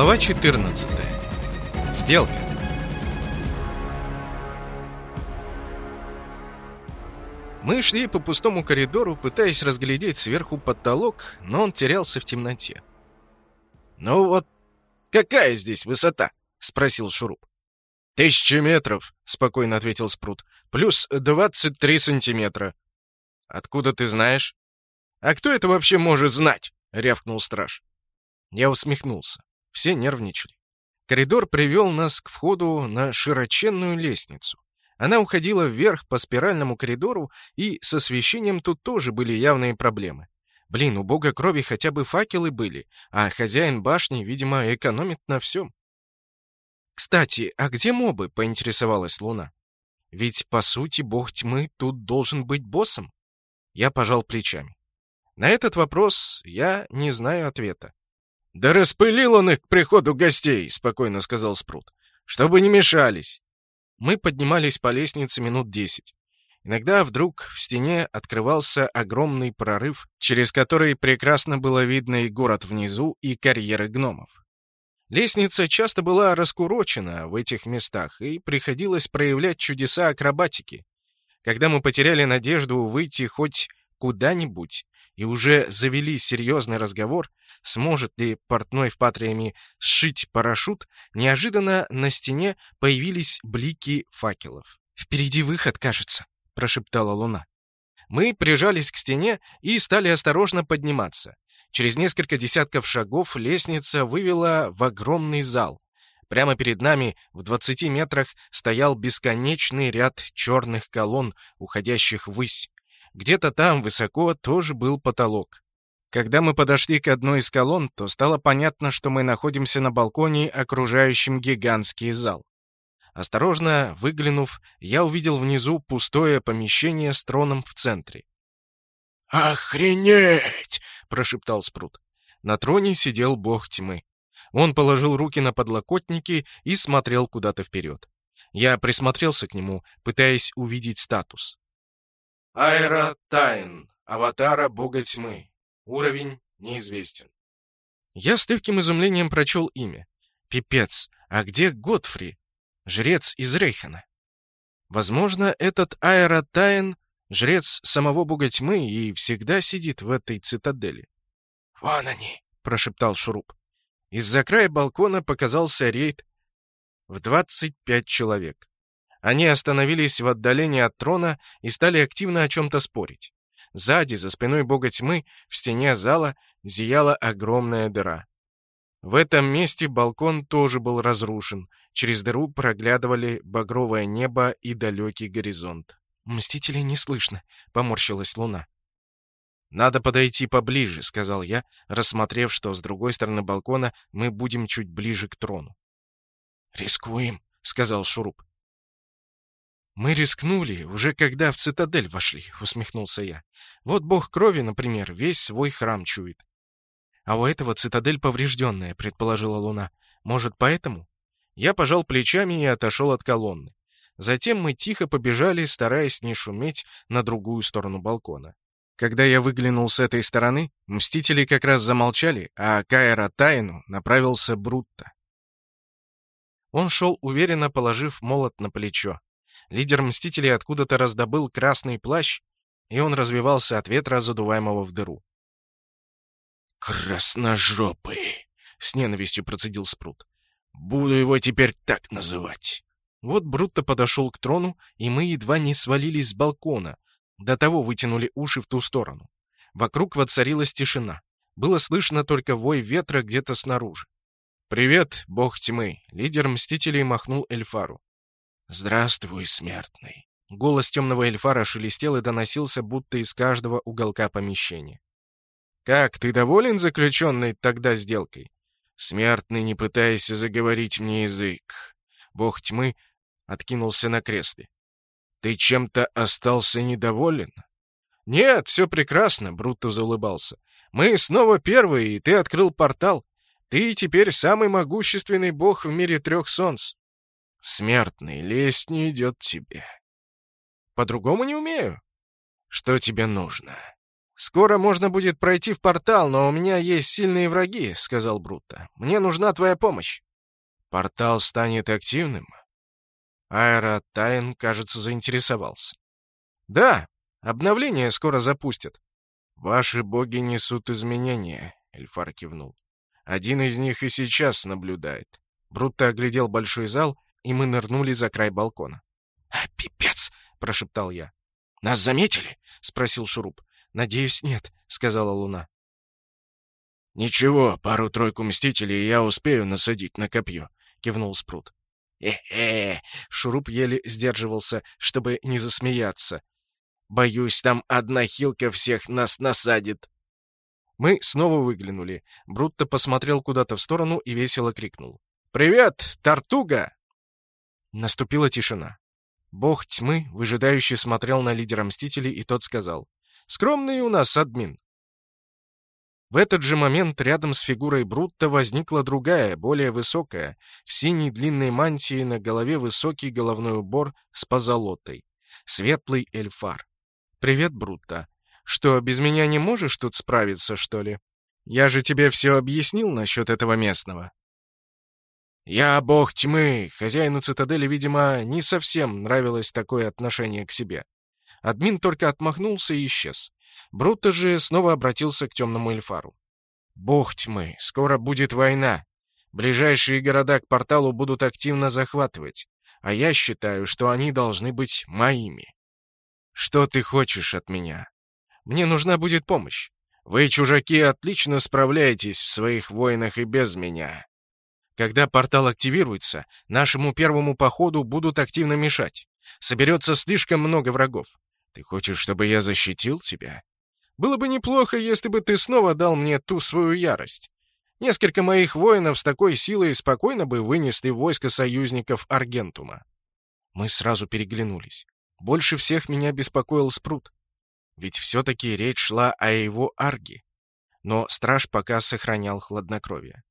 Глава 14. Сделка. Мы шли по пустому коридору, пытаясь разглядеть сверху потолок, но он терялся в темноте. «Ну вот, какая здесь высота?» — спросил Шуруп. «Тысяча метров», — спокойно ответил Спрут. «Плюс двадцать три сантиметра». «Откуда ты знаешь?» «А кто это вообще может знать?» — рявкнул страж. Я усмехнулся. Все нервничали. Коридор привел нас к входу на широченную лестницу. Она уходила вверх по спиральному коридору, и с освещением тут тоже были явные проблемы. Блин, у бога крови хотя бы факелы были, а хозяин башни, видимо, экономит на всем. «Кстати, а где мобы?» — поинтересовалась Луна. «Ведь, по сути, бог тьмы тут должен быть боссом». Я пожал плечами. На этот вопрос я не знаю ответа. «Да распылил он их к приходу гостей», — спокойно сказал Спрут. «Чтобы не мешались». Мы поднимались по лестнице минут десять. Иногда вдруг в стене открывался огромный прорыв, через который прекрасно было видно и город внизу, и карьеры гномов. Лестница часто была раскурочена в этих местах, и приходилось проявлять чудеса акробатики. Когда мы потеряли надежду выйти хоть куда-нибудь и уже завели серьезный разговор, сможет ли портной в Патриами сшить парашют, неожиданно на стене появились блики факелов. «Впереди выход, кажется», — прошептала Луна. Мы прижались к стене и стали осторожно подниматься. Через несколько десятков шагов лестница вывела в огромный зал. Прямо перед нами, в 20 метрах, стоял бесконечный ряд черных колонн, уходящих ввысь. Где-то там, высоко, тоже был потолок. Когда мы подошли к одной из колонн, то стало понятно, что мы находимся на балконе, окружающем гигантский зал. Осторожно выглянув, я увидел внизу пустое помещение с троном в центре. «Охренеть!» — прошептал Спрут. На троне сидел бог тьмы. Он положил руки на подлокотники и смотрел куда-то вперед. Я присмотрелся к нему, пытаясь увидеть статус. Айра Тайн, аватара бога тьмы. Уровень неизвестен. Я с легким изумлением прочел имя. Пипец, а где Готфри? Жрец из Рейхана. Возможно, этот Айра Тайн Жрец самого бога тьмы и всегда сидит в этой цитадели. «Вон они!» — прошептал Шуруп. Из-за края балкона показался рейд в 25 человек. Они остановились в отдалении от трона и стали активно о чем-то спорить. Сзади, за спиной бога тьмы, в стене зала зияла огромная дыра. В этом месте балкон тоже был разрушен. Через дыру проглядывали багровое небо и далекий горизонт. «Мстителей не слышно», — поморщилась луна. «Надо подойти поближе», — сказал я, рассмотрев, что с другой стороны балкона мы будем чуть ближе к трону. «Рискуем», — сказал Шуруп. «Мы рискнули, уже когда в цитадель вошли», — усмехнулся я. «Вот бог крови, например, весь свой храм чует». «А у этого цитадель поврежденная», — предположила Луна. «Может, поэтому?» Я пожал плечами и отошел от колонны. Затем мы тихо побежали, стараясь не шуметь, на другую сторону балкона. Когда я выглянул с этой стороны, мстители как раз замолчали, а Каэра Тайну направился Брутто. Он шел уверенно, положив молот на плечо. Лидер мстителей откуда-то раздобыл красный плащ, и он развивался от ветра, задуваемого в дыру. «Красножопый!» — с ненавистью процедил Спрут. «Буду его теперь так называть». Вот Брутто подошел к трону, и мы едва не свалились с балкона. До того вытянули уши в ту сторону. Вокруг воцарилась тишина. Было слышно только вой ветра где-то снаружи. «Привет, бог тьмы!» — лидер Мстителей махнул Эльфару. «Здравствуй, смертный!» Голос темного Эльфара шелестел и доносился будто из каждого уголка помещения. «Как, ты доволен заключенной тогда сделкой?» «Смертный, не пытайся заговорить мне язык!» Бог тьмы откинулся на кресле. «Ты чем-то остался недоволен?» «Нет, все прекрасно», — Брутто заулыбался. «Мы снова первые, и ты открыл портал. Ты теперь самый могущественный бог в мире трех солнц». «Смертный, лезть не идет тебе». «По-другому не умею». «Что тебе нужно?» «Скоро можно будет пройти в портал, но у меня есть сильные враги», — сказал Брутто. «Мне нужна твоя помощь». «Портал станет активным?» Аэро Тайн, кажется, заинтересовался. «Да, обновление скоро запустят». «Ваши боги несут изменения», — Эльфар кивнул. «Один из них и сейчас наблюдает». Брутто оглядел большой зал, и мы нырнули за край балкона. «Пипец!» — прошептал я. «Нас заметили?» — спросил Шуруп. «Надеюсь, нет», — сказала Луна. «Ничего, пару-тройку мстителей я успею насадить на копье», — кивнул Спрут. «Э-э!» — Шуруп еле сдерживался, чтобы не засмеяться. «Боюсь, там одна хилка всех нас насадит». Мы снова выглянули. Брутто посмотрел куда-то в сторону и весело крикнул. «Привет, Тартуга!» Наступила тишина. Бог тьмы выжидающе смотрел на лидера Мстителей, и тот сказал. Скромный у нас админ. В этот же момент рядом с фигурой Брутта возникла другая, более высокая, в синей длинной мантии на голове высокий головной убор с позолотой. Светлый эльфар. «Привет, Брутта. Что, без меня не можешь тут справиться, что ли? Я же тебе все объяснил насчет этого местного». «Я бог тьмы!» Хозяину цитадели, видимо, не совсем нравилось такое отношение к себе. Админ только отмахнулся и исчез. Брутто же снова обратился к темному эльфару. «Бог тьмы, скоро будет война. Ближайшие города к порталу будут активно захватывать, а я считаю, что они должны быть моими. Что ты хочешь от меня? Мне нужна будет помощь. Вы, чужаки, отлично справляетесь в своих войнах и без меня. Когда портал активируется, нашему первому походу будут активно мешать. Соберется слишком много врагов. Ты хочешь, чтобы я защитил тебя? Было бы неплохо, если бы ты снова дал мне ту свою ярость. Несколько моих воинов с такой силой спокойно бы вынесли войско союзников Аргентума. Мы сразу переглянулись. Больше всех меня беспокоил Спрут. Ведь все-таки речь шла о его арге. Но страж пока сохранял хладнокровие.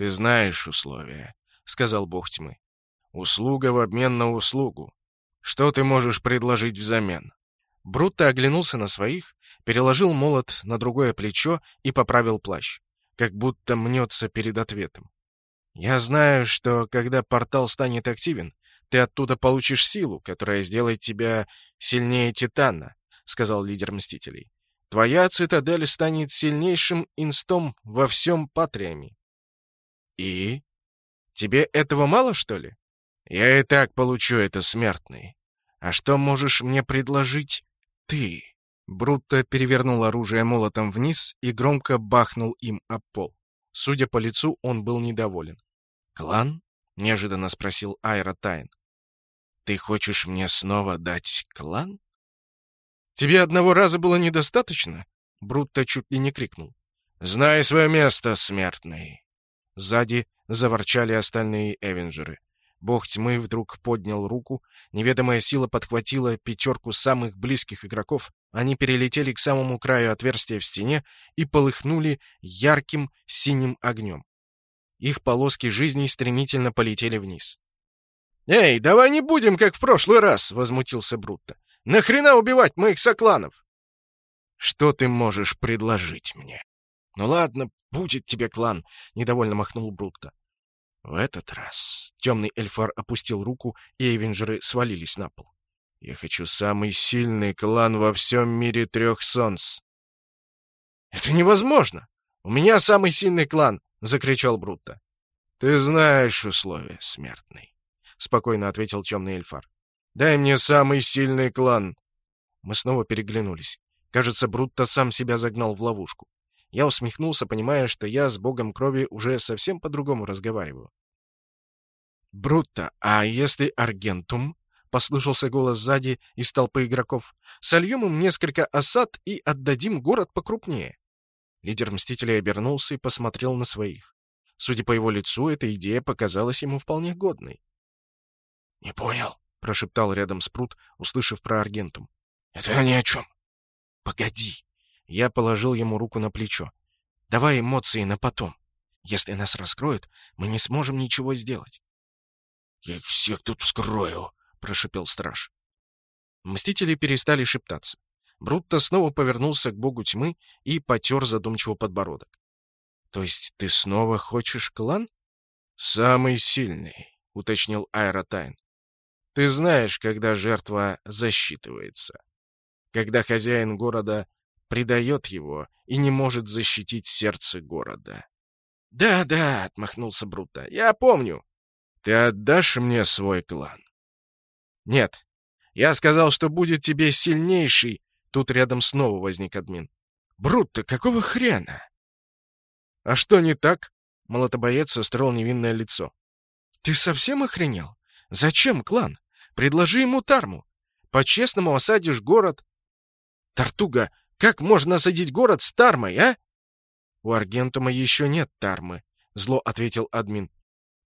«Ты знаешь условия», — сказал бог тьмы. «Услуга в обмен на услугу. Что ты можешь предложить взамен?» Брутто оглянулся на своих, переложил молот на другое плечо и поправил плащ, как будто мнется перед ответом. «Я знаю, что когда портал станет активен, ты оттуда получишь силу, которая сделает тебя сильнее Титана», — сказал лидер Мстителей. «Твоя цитадель станет сильнейшим инстом во всем Патриаме». «И? Тебе этого мало, что ли?» Я и так получу это, смертный. А что можешь мне предложить ты?» Брутто перевернул оружие молотом вниз и громко бахнул им об пол. Судя по лицу, он был недоволен. «Клан?» — неожиданно спросил Айра Тайн. «Ты хочешь мне снова дать клан?» «Тебе одного раза было недостаточно?» Брутто чуть ли не крикнул. «Знай свое место, смертный!» Сзади заворчали остальные эвенджеры. Бог тьмы вдруг поднял руку, неведомая сила подхватила пятерку самых близких игроков, они перелетели к самому краю отверстия в стене и полыхнули ярким синим огнем. Их полоски жизней стремительно полетели вниз. «Эй, давай не будем, как в прошлый раз!» — возмутился Брутто. «Нахрена убивать моих сокланов?» «Что ты можешь предложить мне?» «Ну ладно, будет тебе клан», — недовольно махнул Брутто. В этот раз темный эльфар опустил руку, и эвенджеры свалились на пол. «Я хочу самый сильный клан во всем мире трех солнц!» «Это невозможно! У меня самый сильный клан!» — закричал Брутто. «Ты знаешь условия, смертный», — спокойно ответил темный эльфар. «Дай мне самый сильный клан!» Мы снова переглянулись. Кажется, Брутто сам себя загнал в ловушку. Я усмехнулся, понимая, что я с богом крови уже совсем по-другому разговариваю. «Брутто, а если Аргентум?» — послышался голос сзади из толпы игроков. «Сольем им несколько осад и отдадим город покрупнее». Лидер Мстителей обернулся и посмотрел на своих. Судя по его лицу, эта идея показалась ему вполне годной. «Не понял», — прошептал рядом Спрут, услышав про Аргентум. «Это ни о чем». «Погоди», я положил ему руку на плечо. «Давай эмоции на потом. Если нас раскроют, мы не сможем ничего сделать». «Я их всех тут вскрою», — прошепел страж. Мстители перестали шептаться. Брутто снова повернулся к богу тьмы и потер задумчиво подбородок. «То есть ты снова хочешь клан?» «Самый сильный», — уточнил Аэротайн. «Ты знаешь, когда жертва засчитывается. Когда хозяин города предает его и не может защитить сердце города». «Да-да», — отмахнулся Брутто, — «я помню». «Ты отдашь мне свой клан?» «Нет. Я сказал, что будет тебе сильнейший...» Тут рядом снова возник админ. «Брутто, какого хрена?» «А что не так?» Молотобоец состроил невинное лицо. «Ты совсем охренел? Зачем клан? Предложи ему тарму. По-честному осадишь город. Тартуга, как можно осадить город с тармой, а?» «У Аргентума еще нет тармы», — зло ответил админ.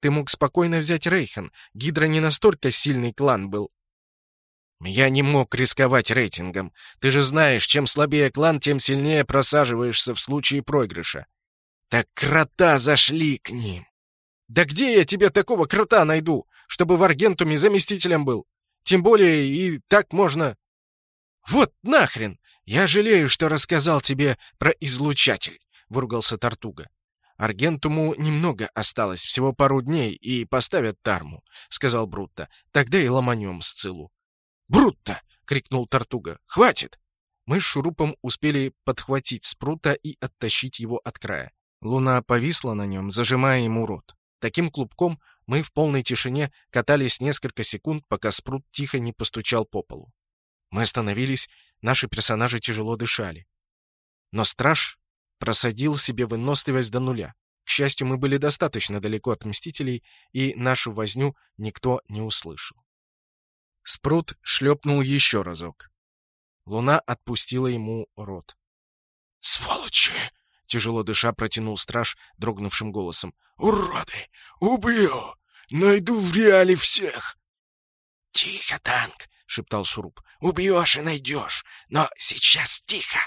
«Ты мог спокойно взять Рейхан. Гидра не настолько сильный клан был». «Я не мог рисковать рейтингом. Ты же знаешь, чем слабее клан, тем сильнее просаживаешься в случае проигрыша. Так крота зашли к ним. Да где я тебе такого крота найду, чтобы в Аргентуме заместителем был? Тем более и так можно... Вот нахрен! Я жалею, что рассказал тебе про излучатель, — выругался Тартуга. «Аргентуму немного осталось, всего пару дней, и поставят Тарму», — сказал Брутто. «Тогда и ломанем Сцилу». «Брутто!» — крикнул Тартуга. «Хватит!» Мы с Шурупом успели подхватить Спрута и оттащить его от края. Луна повисла на нем, зажимая ему рот. Таким клубком мы в полной тишине катались несколько секунд, пока спрут тихо не постучал по полу. Мы остановились, наши персонажи тяжело дышали. Но страж просадил себе выносливость до нуля. К счастью, мы были достаточно далеко от Мстителей, и нашу возню никто не услышал. Спрут шлепнул еще разок. Луна отпустила ему рот. «Сволочи!» Тяжело дыша протянул страж дрогнувшим голосом. «Уроды! Убью! Найду в реале всех!» «Тихо, танк!» — шептал Шуруп. «Убьешь и найдешь, но сейчас тихо!»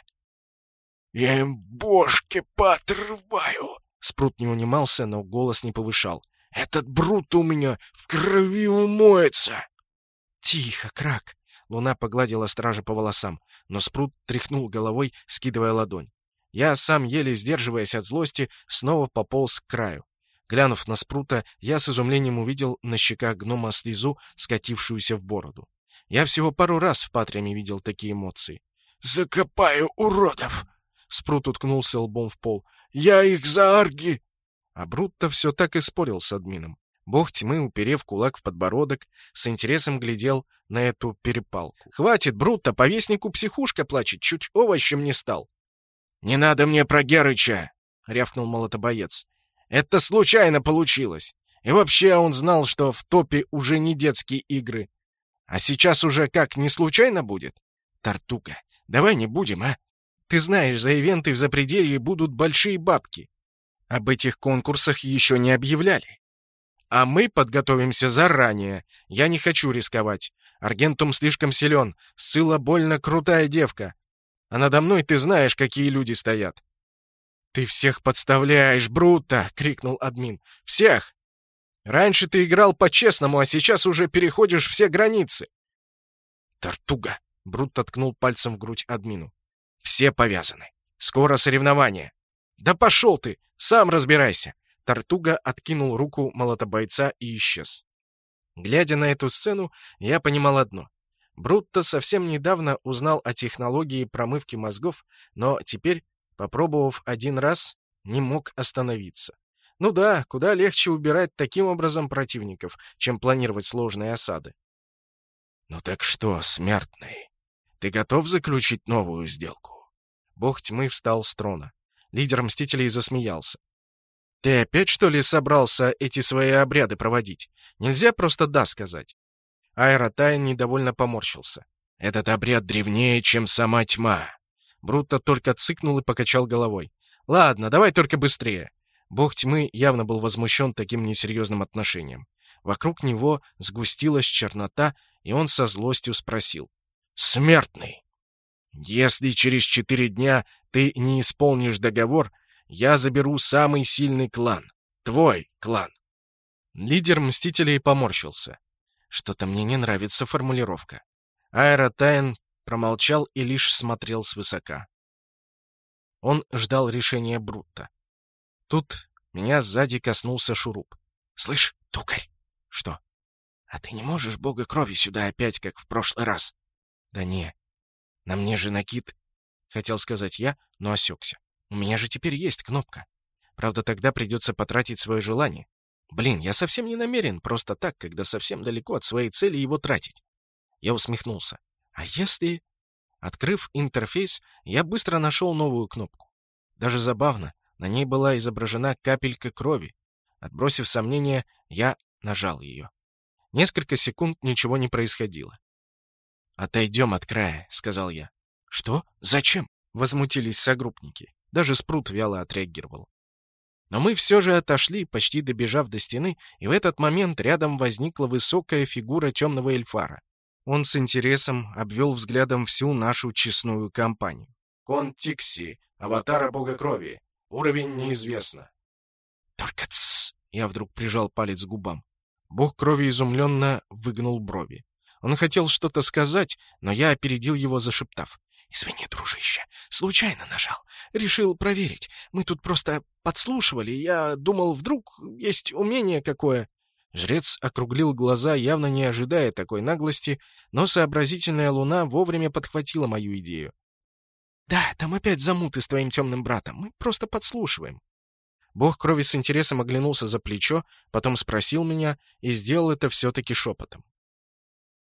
«Я им бошки поотрываю!» Спрут не унимался, но голос не повышал. «Этот брут у меня в крови умоется!» «Тихо, Крак!» Луна погладила стража по волосам, но Спрут тряхнул головой, скидывая ладонь. Я сам, еле сдерживаясь от злости, снова пополз к краю. Глянув на спрута, я с изумлением увидел на щеках гнома слезу, скатившуюся в бороду. Я всего пару раз в Патриаме видел такие эмоции. «Закопаю уродов!» Спрут уткнулся лбом в пол. «Я их за арги!» А Брутто все так и спорил с админом. Бог тьмы, уперев кулак в подбородок, с интересом глядел на эту перепалку. «Хватит, Брутто, по вестнику психушка плачет, чуть овощем не стал!» «Не надо мне про Герыча!» — рявкнул молотобоец. «Это случайно получилось. И вообще он знал, что в топе уже не детские игры. А сейчас уже как, не случайно будет? Тартуга, давай не будем, а? Ты знаешь, за ивенты в Запределье будут большие бабки. Об этих конкурсах еще не объявляли. А мы подготовимся заранее. Я не хочу рисковать. Аргентум слишком силен. Сыла больно крутая девка. А надо мной ты знаешь, какие люди стоят. «Ты всех подставляешь, Брута!» — крикнул админ. «Всех! Раньше ты играл по-честному, а сейчас уже переходишь все границы!» «Тартуга!» — Брутто ткнул пальцем в грудь админу. «Все повязаны. Скоро соревнования!» «Да пошел ты! Сам разбирайся!» Тартуга откинул руку молотобойца и исчез. Глядя на эту сцену, я понимал одно. Брутто совсем недавно узнал о технологии промывки мозгов, но теперь, попробовав один раз, не мог остановиться. Ну да, куда легче убирать таким образом противников, чем планировать сложные осады. «Ну так что, смертный, ты готов заключить новую сделку?» Бог тьмы встал с трона. Лидер Мстителей засмеялся. «Ты опять, что ли, собрался эти свои обряды проводить? Нельзя просто «да» сказать. Аэротайн недовольно поморщился. «Этот обряд древнее, чем сама тьма». Брутто только цыкнул и покачал головой. «Ладно, давай только быстрее». Бог тьмы явно был возмущен таким несерьезным отношением. Вокруг него сгустилась чернота, и он со злостью спросил. «Смертный! Если через четыре дня ты не исполнишь договор, я заберу самый сильный клан. Твой клан!» Лидер Мстителей поморщился. Что-то мне не нравится формулировка. Аэротайн промолчал и лишь смотрел свысока. Он ждал решения Брутта. Тут меня сзади коснулся шуруп. «Слышь, тукарь!» «Что?» «А ты не можешь бога крови сюда опять, как в прошлый раз?» «Да не. На мне же накид...» Хотел сказать я, но осекся. «У меня же теперь есть кнопка. Правда, тогда придется потратить свое желание. Блин, я совсем не намерен просто так, когда совсем далеко от своей цели его тратить». Я усмехнулся. «А если...» Открыв интерфейс, я быстро нашел новую кнопку. Даже забавно, на ней была изображена капелька крови. Отбросив сомнения, я нажал ее. Несколько секунд ничего не происходило. «Отойдем от края», — сказал я. «Что? Зачем?» — возмутились согруппники. Даже Спрут вяло отреагировал. Но мы все же отошли, почти добежав до стены, и в этот момент рядом возникла высокая фигура темного эльфара. Он с интересом обвел взглядом всю нашу честную компанию. «Кон Тикси, аватара бога крови. Уровень неизвестно». «Только тссс!» — я вдруг прижал палец к губам. Бог крови изумленно выгнул брови. Он хотел что-то сказать, но я опередил его, зашептав. «Извини, дружище, случайно нажал. Решил проверить. Мы тут просто подслушивали. Я думал, вдруг есть умение какое». Жрец округлил глаза, явно не ожидая такой наглости, но сообразительная луна вовремя подхватила мою идею. «Да, там опять замуты с твоим темным братом. Мы просто подслушиваем». Бог крови с интересом оглянулся за плечо, потом спросил меня и сделал это все-таки шепотом.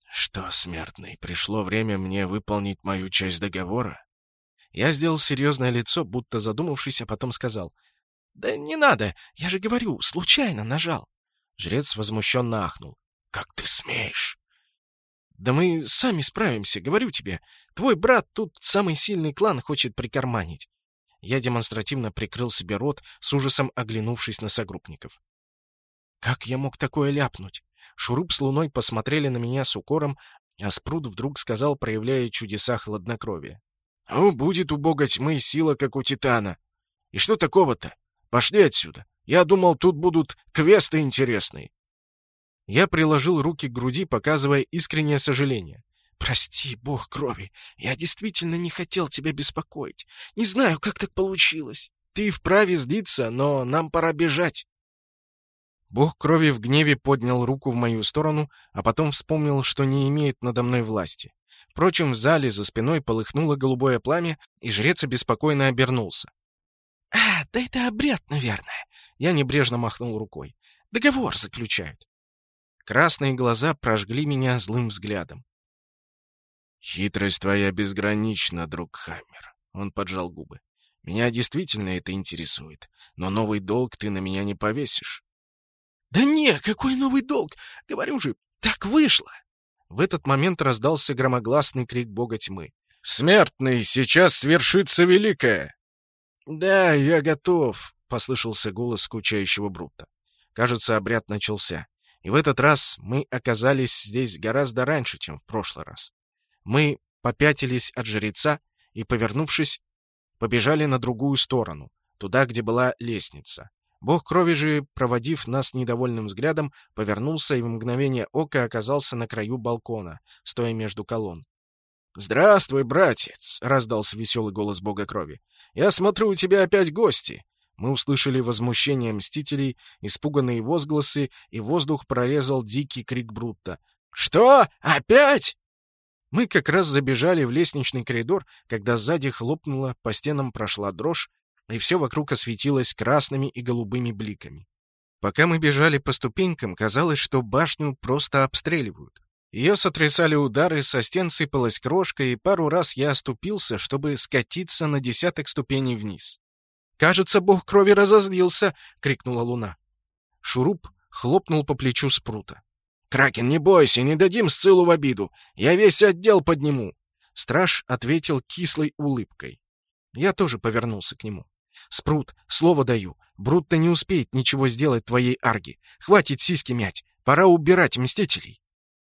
«Что, смертный, пришло время мне выполнить мою часть договора?» Я сделал серьезное лицо, будто задумавшись, а потом сказал. «Да не надо, я же говорю, случайно нажал». Жрец возмущенно ахнул. «Как ты смеешь?» «Да мы сами справимся, говорю тебе. Твой брат тут самый сильный клан хочет прикарманить». Я демонстративно прикрыл себе рот, с ужасом оглянувшись на согруппников. «Как я мог такое ляпнуть?» Шуруп с Луной посмотрели на меня с укором, а Спрут вдруг сказал, проявляя чудеса хладнокровия. «О, будет у бога тьмы сила, как у Титана! И что такого-то? Пошли отсюда! Я думал, тут будут квесты интересные!» Я приложил руки к груди, показывая искреннее сожаление. «Прости, бог крови, я действительно не хотел тебя беспокоить. Не знаю, как так получилось. Ты вправе злиться, но нам пора бежать». Бог крови в гневе поднял руку в мою сторону, а потом вспомнил, что не имеет надо мной власти. Впрочем, в зале за спиной полыхнуло голубое пламя, и жрец обеспокоенно обернулся. «А, да это обряд, наверное!» Я небрежно махнул рукой. «Договор заключают». Красные глаза прожгли меня злым взглядом. «Хитрость твоя безгранична, друг Хаммер», — он поджал губы. «Меня действительно это интересует, но новый долг ты на меня не повесишь. «Да не, какой новый долг? Говорю же, так вышло!» В этот момент раздался громогласный крик бога тьмы. «Смертный, сейчас свершится великое!» «Да, я готов», — послышался голос скучающего Брутта. Кажется, обряд начался. И в этот раз мы оказались здесь гораздо раньше, чем в прошлый раз. Мы попятились от жреца и, повернувшись, побежали на другую сторону, туда, где была лестница. Бог крови же, проводив нас недовольным взглядом, повернулся и в мгновение ока оказался на краю балкона, стоя между колонн. «Здравствуй, братец!» — раздался веселый голос Бога крови. «Я смотрю, у тебя опять гости!» Мы услышали возмущение мстителей, испуганные возгласы, и воздух прорезал дикий крик Брутта. «Что? Опять?» Мы как раз забежали в лестничный коридор, когда сзади хлопнуло, по стенам прошла дрожь, и все вокруг осветилось красными и голубыми бликами. Пока мы бежали по ступенькам, казалось, что башню просто обстреливают. Ее сотрясали удары, со стен сыпалась крошка, и пару раз я оступился, чтобы скатиться на десяток ступеней вниз. «Кажется, бог крови разозлился!» — крикнула луна. Шуруп хлопнул по плечу спрута. «Кракен, не бойся, не дадим Сцилу в обиду. Я весь отдел подниму!» Страж ответил кислой улыбкой. Я тоже повернулся к нему. Спрут, слово даю. Брут-то не успеет ничего сделать твоей арги. Хватит сиськи мять. Пора убирать мстителей.